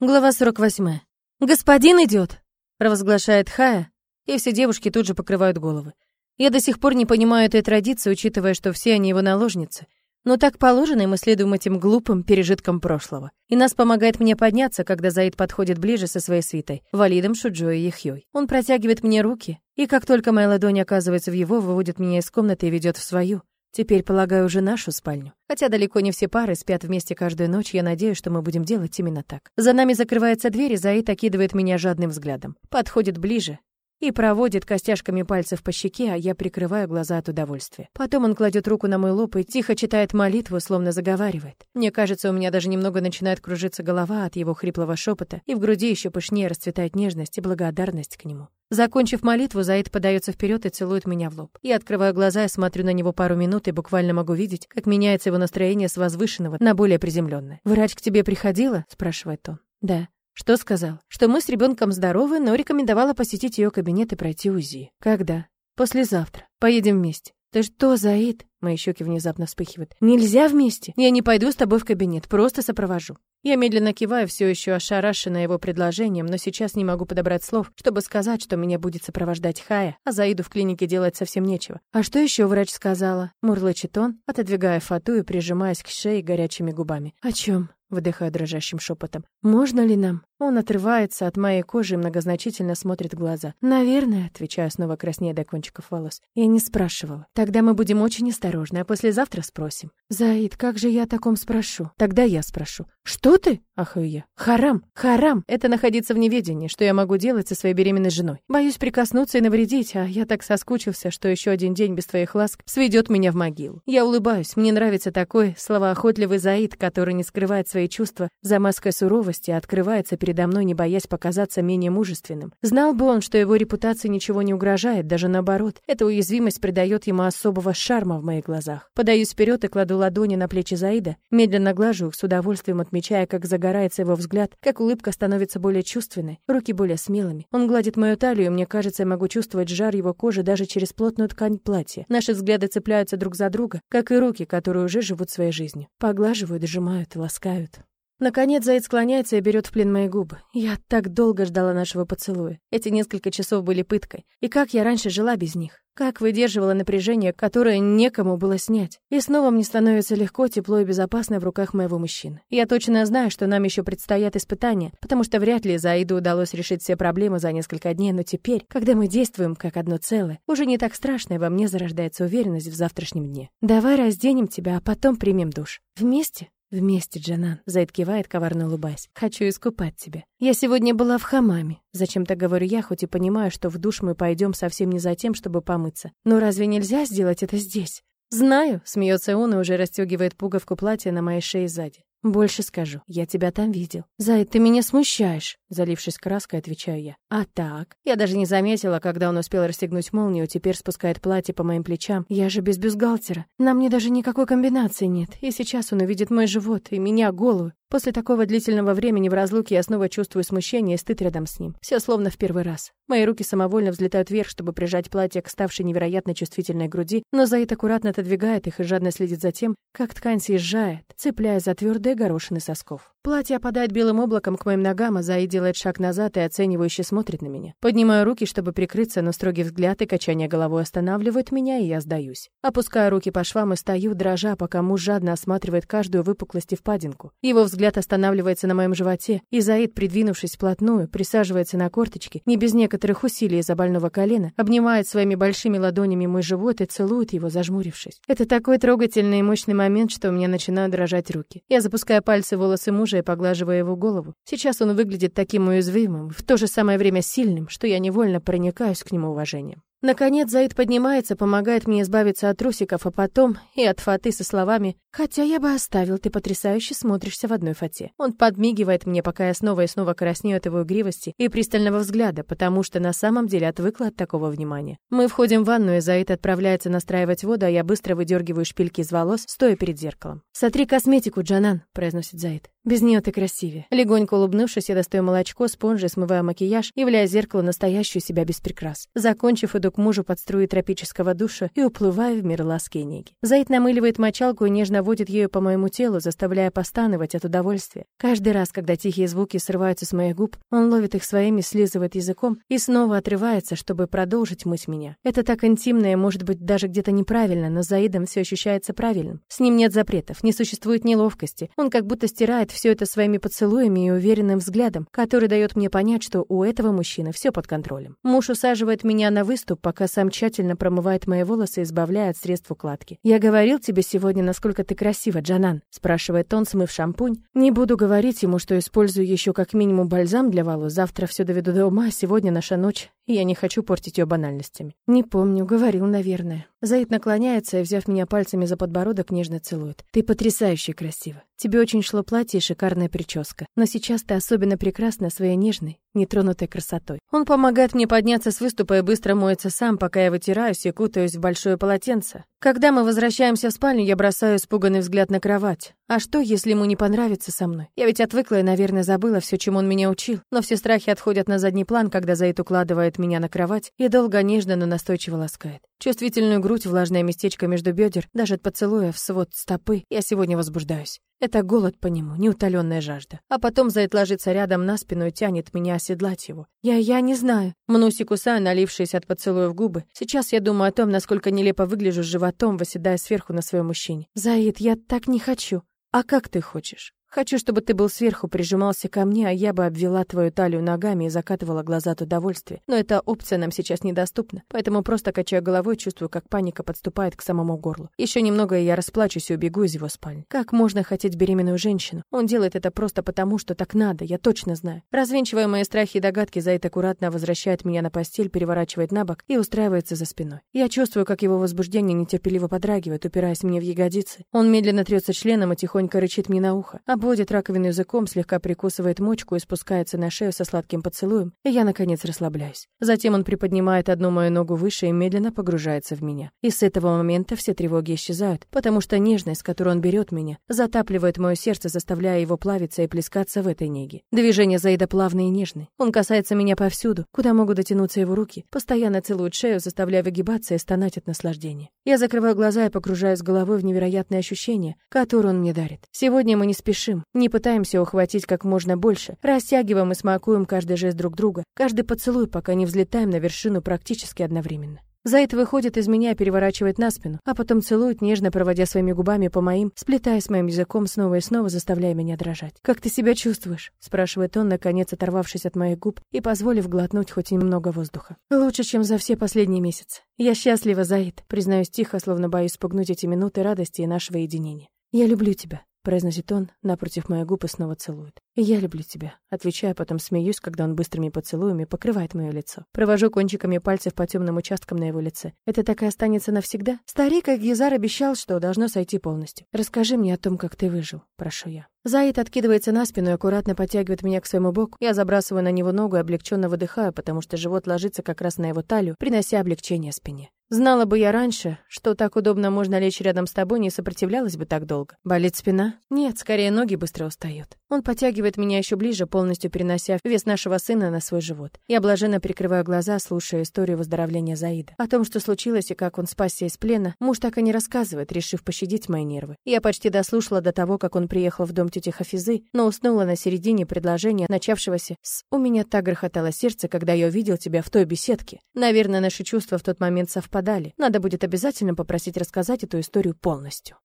Глава 48. «Господин идет!» — провозглашает Хая, и все девушки тут же покрывают головы. Я до сих пор не понимаю этой традиции, учитывая, что все они его наложницы. Но так положено, и мы следуем этим глупым пережиткам прошлого. И нас помогает мне подняться, когда Заид подходит ближе со своей свитой, валидом Шуджо и Яхьёй. Он протягивает мне руки, и как только моя ладонь оказывается в его, выводит меня из комнаты и ведет в свою. Теперь, полагаю, уже нашу спальню. Хотя далеко не все пары спят вместе каждую ночь, я надеюсь, что мы будем делать именно так. За нами закрывается дверь, и Заид окидывает меня жадным взглядом. Подходит ближе, и проводит костяшками пальцев по щеке, а я прикрываю глаза от удовольствия. Потом он кладет руку на мой лоб и тихо читает молитву, словно заговаривает. Мне кажется, у меня даже немного начинает кружиться голова от его хриплого шепота, и в груди еще пышнее расцветает нежность и благодарность к нему. Закончив молитву, Заид подается вперед и целует меня в лоб. Я открываю глаза и смотрю на него пару минут и буквально могу видеть, как меняется его настроение с возвышенного на более приземленное. «Врач к тебе приходила?» – спрашивает он. «Да». Что сказал? Что мы с ребенком здоровы, но рекомендовала посетить ее кабинет и пройти УЗИ. Когда? Послезавтра. Поедем вместе. Ты что, Заид? Мои щеки внезапно вспыхивают. Нельзя вместе. Я не пойду с тобой в кабинет, просто сопровожу. Я медленно киваю, все еще ошарашенная его предложением, но сейчас не могу подобрать слов, чтобы сказать, что меня будет сопровождать Хая, а Заиду в клинике делать совсем нечего. А что еще врач сказала? Мурлычет он, отодвигая фату и прижимаясь к шее горячими губами. О чем? выдыхаю дрожащим шепотом. «Можно ли нам?» Он отрывается от моей кожи и многозначительно смотрит в глаза. «Наверное», — отвечаю снова краснея до кончиков волос. Я не спрашивала. «Тогда мы будем очень осторожны, а послезавтра спросим». «Заид, как же я о таком спрошу?» «Тогда я спрошу». «Что ты?» — ахаю я. «Харам! Харам! Это находиться в неведении, что я могу делать со своей беременной женой. Боюсь прикоснуться и навредить, а я так соскучился, что еще один день без твоих ласк сведет меня в могилу. Я улыбаюсь, мне нравится такой словоохотливый Заид, который не скрывает свои чувства за маской суровости, а открывается перед передо мной, не боясь показаться менее мужественным. Знал бы он, что его репутации ничего не угрожает, даже наоборот. Эта уязвимость придает ему особого шарма в моих глазах. Подаюсь вперед и кладу ладони на плечи Заида, медленно глажу их с удовольствием, отмечая, как загорается его взгляд, как улыбка становится более чувственной, руки более смелыми. Он гладит мою талию, и мне кажется, я могу чувствовать жар его кожи даже через плотную ткань платья. Наши взгляды цепляются друг за друга, как и руки, которые уже живут своей жизнью. Поглаживают, сжимают ласкают. Наконец Заид склоняется и берет в плен мои губы. Я так долго ждала нашего поцелуя. Эти несколько часов были пыткой. И как я раньше жила без них? Как выдерживала напряжение, которое некому было снять? И снова мне становится легко, тепло и безопасно в руках моего мужчины. Я точно знаю, что нам еще предстоят испытания, потому что вряд ли Заиду удалось решить все проблемы за несколько дней, но теперь, когда мы действуем как одно целое, уже не так страшно, и во мне зарождается уверенность в завтрашнем дне. Давай разденем тебя, а потом примем душ. Вместе? «Вместе, Джанан», — Заид кивает, коварно улыбаясь. «Хочу искупать тебя. Я сегодня была в хамаме. Зачем-то говорю я, хоть и понимаю, что в душ мы пойдем совсем не за тем, чтобы помыться. Но разве нельзя сделать это здесь?» «Знаю», — смеется он и уже расстегивает пуговку платья на моей шее сзади. Больше скажу, я тебя там видел. Зайд, ты меня смущаешь, залившись краской, отвечаю я. А так? Я даже не заметила, когда он успел расстегнуть молнию, теперь спускает платье по моим плечам. Я же без бюстгальтера. На мне даже никакой комбинации нет. И сейчас он увидит мой живот и меня голую. После такого длительного времени в разлуке я снова чувствую смущение и стыд рядом с ним. Все словно в первый раз. Мои руки самовольно взлетают вверх, чтобы прижать платье к ставшей невероятно чувствительной груди, но Заид аккуратно отодвигает их и жадно следит за тем, как ткань съезжает, цепляя за твердые горошины сосков. Платье опадает белым облаком к моим ногам, а Заид делает шаг назад и оценивающе смотрит на меня. Поднимаю руки, чтобы прикрыться, но строгий взгляд и качание головой останавливают меня, и я сдаюсь. Опускаю руки по швам и стою, дрожа, пока муж жадно осматривает каждую выпуклость и впадинку. Его взгляд взгляд останавливается на моем животе, и Заид, придвинувшись вплотную, присаживается на корточки, не без некоторых усилий из-за больного колена, обнимает своими большими ладонями мой живот и целует его, зажмурившись. Это такой трогательный и мощный момент, что у меня начинают дрожать руки. Я запускаю пальцы в волосы мужа и поглаживаю его голову. Сейчас он выглядит таким уязвимым, в то же самое время сильным, что я невольно проникаюсь к нему уважением. Наконец Заид поднимается, помогает мне избавиться от трусиков, а потом и от фаты со словами «Хотя я бы оставил, ты потрясающе смотришься в одной фате». Он подмигивает мне, пока я снова и снова краснею от его игривости и пристального взгляда, потому что на самом деле отвыкла от такого внимания. Мы входим в ванную, Заид отправляется настраивать воду, а я быстро выдергиваю шпильки из волос, стоя перед зеркалом. «Сотри косметику, Джанан», — произносит Заид. «Без нее ты красивее». Легонько улыбнувшись, я достаю молочко, спонжи, смываю макияж, являя зеркало настоящую себя без прикрас. Закончив, иду к мужу под струи тропического душа и уплываю в мир ласки и неги. Заид намыливает мочалку и нежно водит ею по моему телу, заставляя постановать от удовольствия. Каждый раз, когда тихие звуки срываются с моих губ, он ловит их своими, слизывает языком и снова отрывается, чтобы продолжить мыть меня. Это так интимно и, может быть, даже где-то неправильно, но Заидом все ощущается правильным. С ним нет запретов, не существует неловкости. Он как будто стирает все это своими поцелуями и уверенным взглядом, который дает мне понять, что у этого мужчины все под контролем. Муж усаживает меня на выступ, пока сам тщательно промывает мои волосы, избавляя от средств укладки. «Я говорил тебе сегодня, насколько ты красива, Джанан», спрашивает он, смыв шампунь. Не буду говорить ему, что использую еще как минимум бальзам для волос. Завтра все доведу до ума, а сегодня наша ночь я не хочу портить ее банальностями. Не помню, говорил, наверное. Заид наклоняется и, взяв меня пальцами за подбородок, нежно целует. Ты потрясающе красива. Тебе очень шло платье и шикарная прическа. Но сейчас ты особенно прекрасна своей нежной, нетронутой красотой. Он помогает мне подняться с выступа и быстро моется сам, пока я вытираюсь и кутаюсь в большое полотенце. Когда мы возвращаемся в спальню, я бросаю испуганный взгляд на кровать. А что, если ему не понравится со мной? Я ведь отвыкла и, наверное, забыла все, чем он меня учил. Но все страхи отходят на задний план, когда Заид укладывает меня на кровать и долго нежно, но настойчиво ласкает. Чувствительную грудь, влажное местечко между бедер, даже от поцелуя в свод стопы, я сегодня возбуждаюсь. Это голод по нему, неутоленная жажда. А потом Зайд ложится рядом на спину и тянет меня оседлать его. Я, я не знаю. Мнусь и кусаю, налившись от поцелуя в губы. Сейчас я думаю о том, насколько нелепо выгляжу с животом, восседая сверху на своем мужчине. Заид, я так не хочу. А как ты хочешь? Хочу, чтобы ты был сверху, прижимался ко мне, а я бы обвела твою талию ногами и закатывала глаза от удовольствия. Но эта опция нам сейчас недоступна, поэтому просто качаю головой, чувствую, как паника подступает к самому горлу. Еще немного, и я расплачусь и убегу из его спальни. Как можно хотеть беременную женщину? Он делает это просто потому, что так надо, я точно знаю. Развенчивая мои страхи и догадки, Зайд аккуратно возвращает меня на постель, переворачивает на бок и устраивается за спиной. Я чувствую, как его возбуждение нетерпеливо подрагивает, упираясь мне в ягодицы. Он медленно трется членом и тихонько рычит мне на ухо. Обводит раковину языком, слегка прикусывает мочку и спускается на шею со сладким поцелуем, и я, наконец, расслабляюсь. Затем он приподнимает одну мою ногу выше и медленно погружается в меня. И с этого момента все тревоги исчезают, потому что нежность, с которой он берет меня, затапливает мое сердце, заставляя его плавиться и плескаться в этой неге. Движения Заида плавные и нежные. Он касается меня повсюду, куда могут дотянуться его руки, постоянно целует шею, заставляя выгибаться и стонать от наслаждения. Я закрываю глаза и погружаюсь головой в невероятные ощущения, которые он мне дарит. Сегодня мы не спешим спешим, не пытаемся ухватить как можно больше, растягиваем и смакуем каждый жест друг друга, каждый поцелуй, пока не взлетаем на вершину практически одновременно. Зайд выходит из меня, переворачивает на спину, а потом целует, нежно проводя своими губами по моим, сплетая с моим языком снова и снова, заставляя меня дрожать. «Как ты себя чувствуешь?» — спрашивает он, наконец оторвавшись от моих губ и позволив глотнуть хоть немного воздуха. «Лучше, чем за все последние месяцы. Я счастлива, Заид», — признаюсь тихо, словно боюсь спугнуть эти минуты радости и нашего единения. «Я люблю тебя» произносит он, напротив моей губы снова целует. «Я люблю тебя», отвечаю, потом смеюсь, когда он быстрыми поцелуями покрывает мое лицо. Провожу кончиками пальцев по темным участкам на его лице. «Это так и останется навсегда?» Старик Агизар обещал, что должно сойти полностью. «Расскажи мне о том, как ты выжил», прошу я. Заид откидывается на спину и аккуратно подтягивает меня к своему боку. Я забрасываю на него ногу и облегченно выдыхаю, потому что живот ложится как раз на его талию, принося облегчение спине. Знала бы я раньше, что так удобно можно лечь рядом с тобой, не сопротивлялась бы так долго. Болит спина? Нет, скорее ноги быстро устают. Он подтягивает меня еще ближе, полностью перенося вес нашего сына на свой живот. Я блаженно прикрываю глаза, слушая историю выздоровления Заида. О том, что случилось и как он спасся из плена, муж так и не рассказывает, решив пощадить мои нервы. Я почти дослушала до того, как он приехал в дом тети Хафизы, но уснула на середине предложения, начавшегося с «У меня так грохотало сердце, когда я увидел тебя в той беседке». Наверное, наши чувства в тот момент совпали совпадали. Надо будет обязательно попросить рассказать эту историю полностью.